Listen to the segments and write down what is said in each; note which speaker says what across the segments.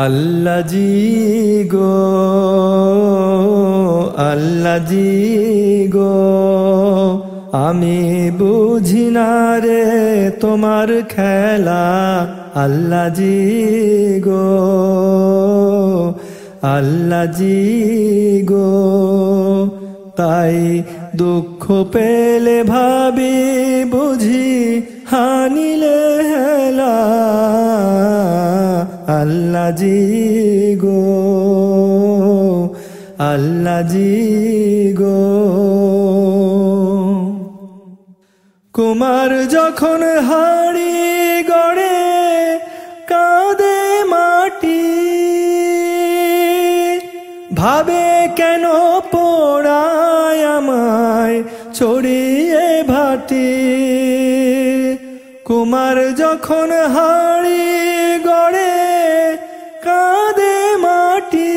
Speaker 1: আল্লাহ জি গো আল্লাহ জি গো, আমি বুঝি না রে তোমার খেলা। আল্লাহ জি গো আল্লাহ জি গো, তাই দুঃখ পেলে ভাবি বুঝি হানিলে হেলা। আল্লাহ জি গো, আল্লাহ জি গো। কুমার যখন হাড়ি গড়ে কাঁদে মাটি, ভাবে কেন পোড়ায় আমায় ছড়িয়ে ভাটি? কুমার যখন হাড়ি গড়ে কাঁদে মাটি।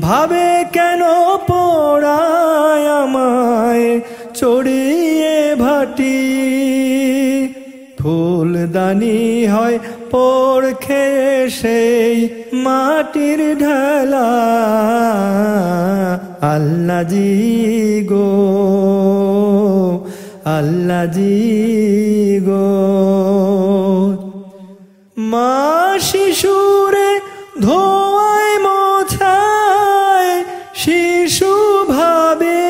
Speaker 1: ভাবে কেন পড়ায় আমায় চড়িয়ে ভাটি। ফুলদানি হয় পর খেয়ে সেই মাটির ঢালা। আল্লাহ জি গো আল্লাহ জি গো। মা শিশুরে ধোয়ায় মোছায় শিশু ভাবে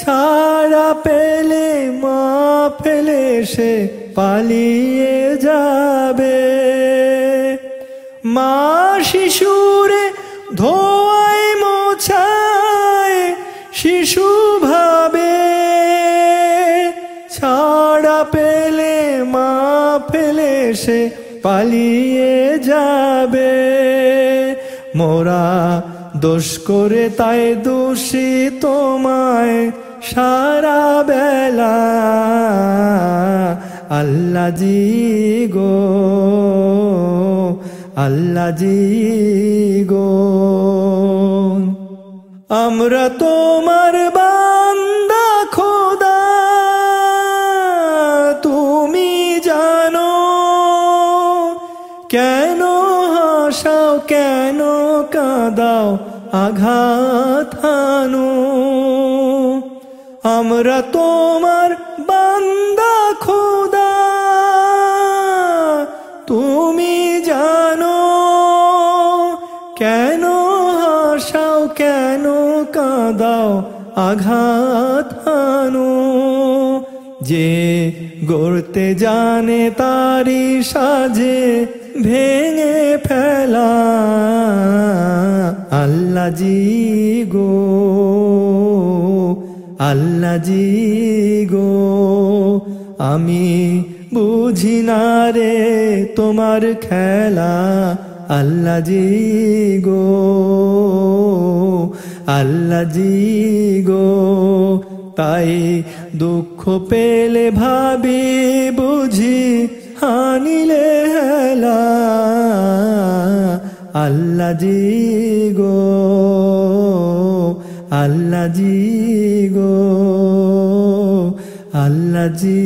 Speaker 1: ছাড়া পেলে, মা ফেলে সে পালিয়ে যাবে। মা শিশুরে ধোয়ায় মোছায় শিশু ভাবে ছাড়া পেলে সে পালিয়ে যাবে। মোরা দোষ করে তাই দোষী তোমায় সারা বেলা। আল্লাহ জি গো আল্লাহ জি গো। আমরা তোমার বান্দা কেন হাসাও, কেন কাঁদাও আঘাত হানো? আমরা তোমার বান্দা খোদা, তুমি জানো কেন হাসাও, কেন কাঁদাও আঘাত হানো? যে গড়তে জানে তারি সাজে ভেঙে ফেলা। আল্লাহ জি গো আল্লাহ জি গো, আমি বুঝি না রে তোমার খেলা। আল্লাহ জি গো আল্লাহ জি গো তাই দুঃখ পেলে ভাবি, বুঝি হানিলে হেলা। আল্লাহ জি গো আল্লাহ জি গো আল্লাহ জি